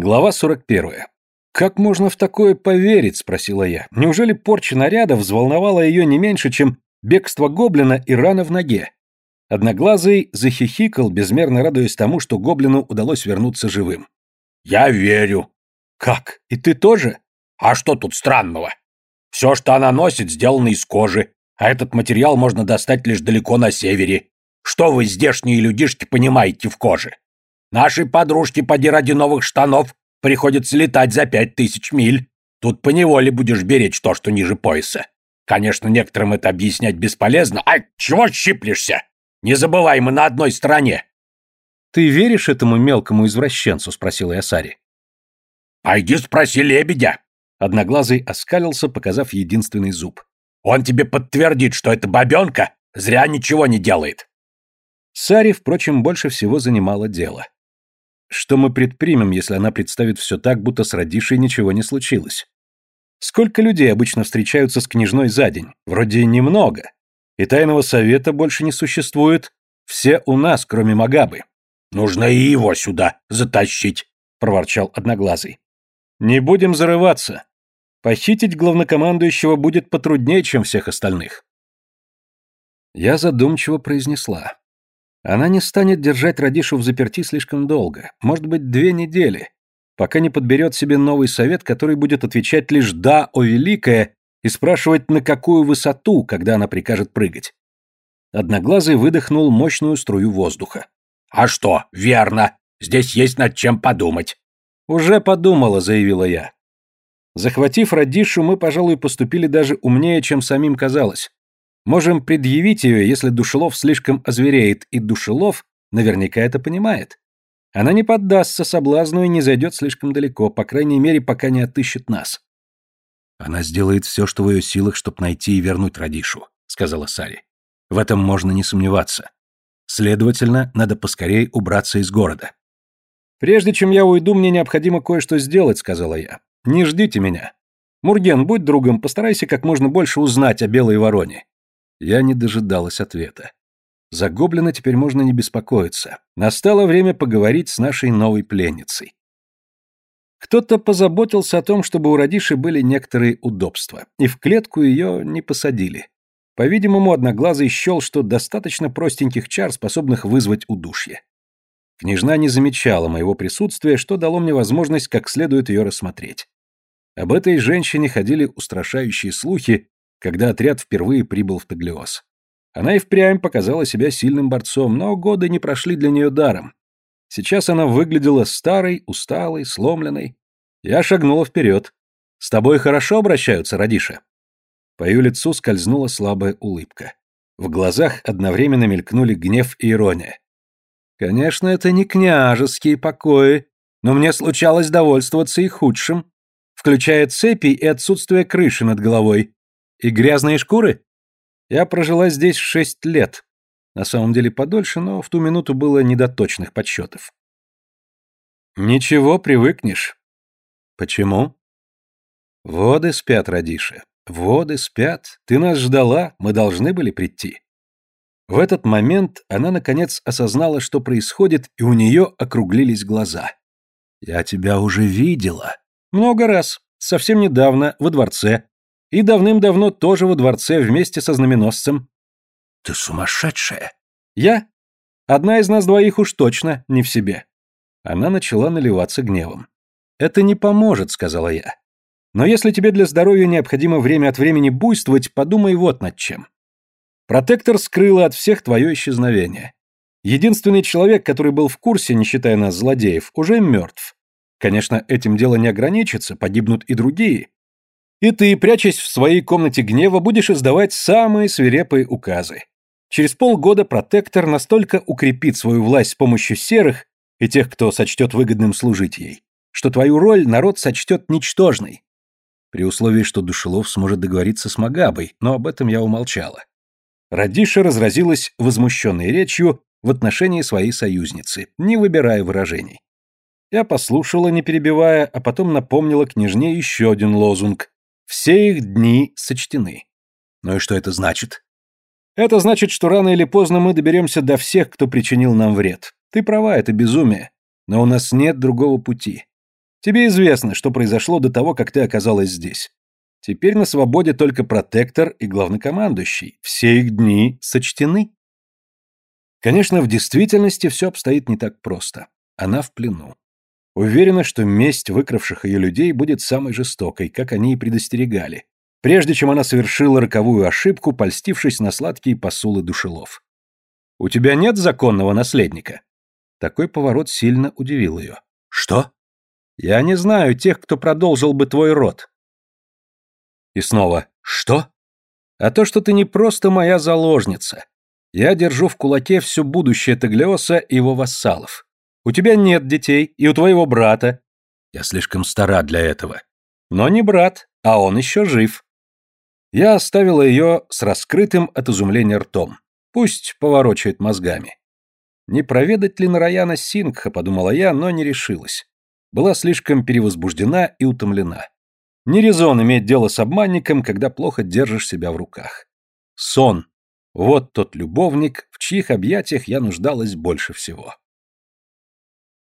Глава 41. «Как можно в такое поверить?» – спросила я. «Неужели порча наряда взволновала ее не меньше, чем бегство гоблина и рана в ноге?» Одноглазый захихикал, безмерно радуясь тому, что гоблину удалось вернуться живым. «Я верю». «Как? И ты тоже?» «А что тут странного? Все, что она носит, сделано из кожи, а этот материал можно достать лишь далеко на севере. Что вы, здешние людишки, понимаете в коже? Нашей подружке, поди ради новых штанов, приходится летать за пять тысяч миль. Тут поневоле будешь беречь то, что ниже пояса. Конечно, некоторым это объяснять бесполезно. Ай, чего щиплешься? Не забывай, мы на одной стороне. Ты веришь этому мелкому извращенцу? спросил я Сари. Пойди спроси лебедя. Одноглазый оскалился, показав единственный зуб. Он тебе подтвердит, что эта бабенка зря ничего не делает. Сари, впрочем, больше всего занимало дело. Что мы предпримем, если она представит все так, будто с Радишей ничего не случилось? Сколько людей обычно встречаются с княжной за день? Вроде немного. И тайного совета больше не существует. Все у нас, кроме Магабы. Нужно и его сюда затащить, проворчал Одноглазый. Не будем зарываться. Похитить главнокомандующего будет потруднее, чем всех остальных. Я задумчиво произнесла. Она не станет держать Радишу в заперти слишком долго, может быть, две недели, пока не подберет себе новый совет, который будет отвечать лишь «да, о великое» и спрашивать, на какую высоту, когда она прикажет прыгать. Одноглазый выдохнул мощную струю воздуха. «А что, верно, здесь есть над чем подумать». «Уже подумала», — заявила я. Захватив Радишу, мы, пожалуй, поступили даже умнее, чем самим казалось. Можем предъявить ее, если Душелов слишком озвереет, и Душелов наверняка это понимает. Она не поддастся соблазну и не зайдет слишком далеко, по крайней мере, пока не отыщет нас. Она сделает все, что в ее силах, чтобы найти и вернуть Радишу, сказала Сари. В этом можно не сомневаться. Следовательно, надо поскорее убраться из города. Прежде чем я уйду, мне необходимо кое-что сделать, сказала я. Не ждите меня. Мурген, будь другом, постарайся как можно больше узнать о белой вороне. Я не дожидалась ответа. За гоблина теперь можно не беспокоиться. Настало время поговорить с нашей новой пленницей. Кто-то позаботился о том, чтобы у Радиши были некоторые удобства, и в клетку ее не посадили. По-видимому, Одноглазый счел, что достаточно простеньких чар, способных вызвать удушье. Княжна не замечала моего присутствия, что дало мне возможность как следует ее рассмотреть. Об этой женщине ходили устрашающие слухи, когда отряд впервые прибыл в Таглиоз. Она и впрямь показала себя сильным борцом, но годы не прошли для нее даром. Сейчас она выглядела старой, усталой, сломленной. Я шагнула вперед. «С тобой хорошо обращаются, Радиша?» По ее лицу скользнула слабая улыбка. В глазах одновременно мелькнули гнев и ирония. «Конечно, это не княжеские покои, но мне случалось довольствоваться и худшим, включая цепи и отсутствие крыши над головой. И грязные шкуры? Я прожила здесь шесть лет. На самом деле подольше, но в ту минуту было не до точных подсчетов. Ничего, привыкнешь. Почему? Воды спят, Радиша. Воды спят. Ты нас ждала, мы должны были прийти. В этот момент она, наконец, осознала, что происходит, и у нее округлились глаза. «Я тебя уже видела». «Много раз. Совсем недавно, во дворце. И давным-давно тоже во дворце вместе со знаменосцем. Ты сумасшедшая. Я? Одна из нас двоих уж точно не в себе. Она начала наливаться гневом. Это не поможет, сказала я. Но если тебе для здоровья необходимо время от времени буйствовать, подумай вот над чем. Протектор скрыла от всех твое исчезновение. Единственный человек, который был в курсе, не считая нас злодеев, уже мертв. Конечно, этим дело не ограничится, погибнут и другие. И ты, прячась в своей комнате гнева, будешь издавать самые свирепые указы. Через полгода протектор настолько укрепит свою власть с помощью серых и тех, кто сочтет выгодным служить ей, что твою роль народ сочтет ничтожной. При условии, что Душелов сможет договориться с Магабой, но об этом я умолчала. Радиша разразилась возмущенной речью в отношении своей союзницы, не выбирая выражений. Я послушала, не перебивая, а потом напомнила княжне еще один лозунг, все их дни сочтены. Ну и что это значит? Это значит, что рано или поздно мы доберемся до всех, кто причинил нам вред. Ты права, это безумие. Но у нас нет другого пути. Тебе известно, что произошло до того, как ты оказалась здесь. Теперь на свободе только протектор и главнокомандующий. Все их дни сочтены. Конечно, в действительности все обстоит не так просто. Она в плену. Уверена, что месть выкравших ее людей будет самой жестокой, как они и предостерегали, прежде чем она совершила роковую ошибку, польстившись на сладкие посулы душелов. «У тебя нет законного наследника?» Такой поворот сильно удивил ее. «Что?» «Я не знаю тех, кто продолжил бы твой род». И снова «Что?» «А то, что ты не просто моя заложница. Я держу в кулаке все будущее Таглиоса и его вассалов. У тебя нет детей, и у твоего брата. Я слишком стара для этого. Но не брат, а он еще жив. Я оставила ее с раскрытым от изумления ртом. Пусть поворочает мозгами. Не проведать ли Нараяна Сингха, подумала я, но не решилась. Была слишком перевозбуждена и утомлена. Не резон иметь дело с обманником, когда плохо держишь себя в руках. Сон. Вот тот любовник, в чьих объятиях я нуждалась больше всего.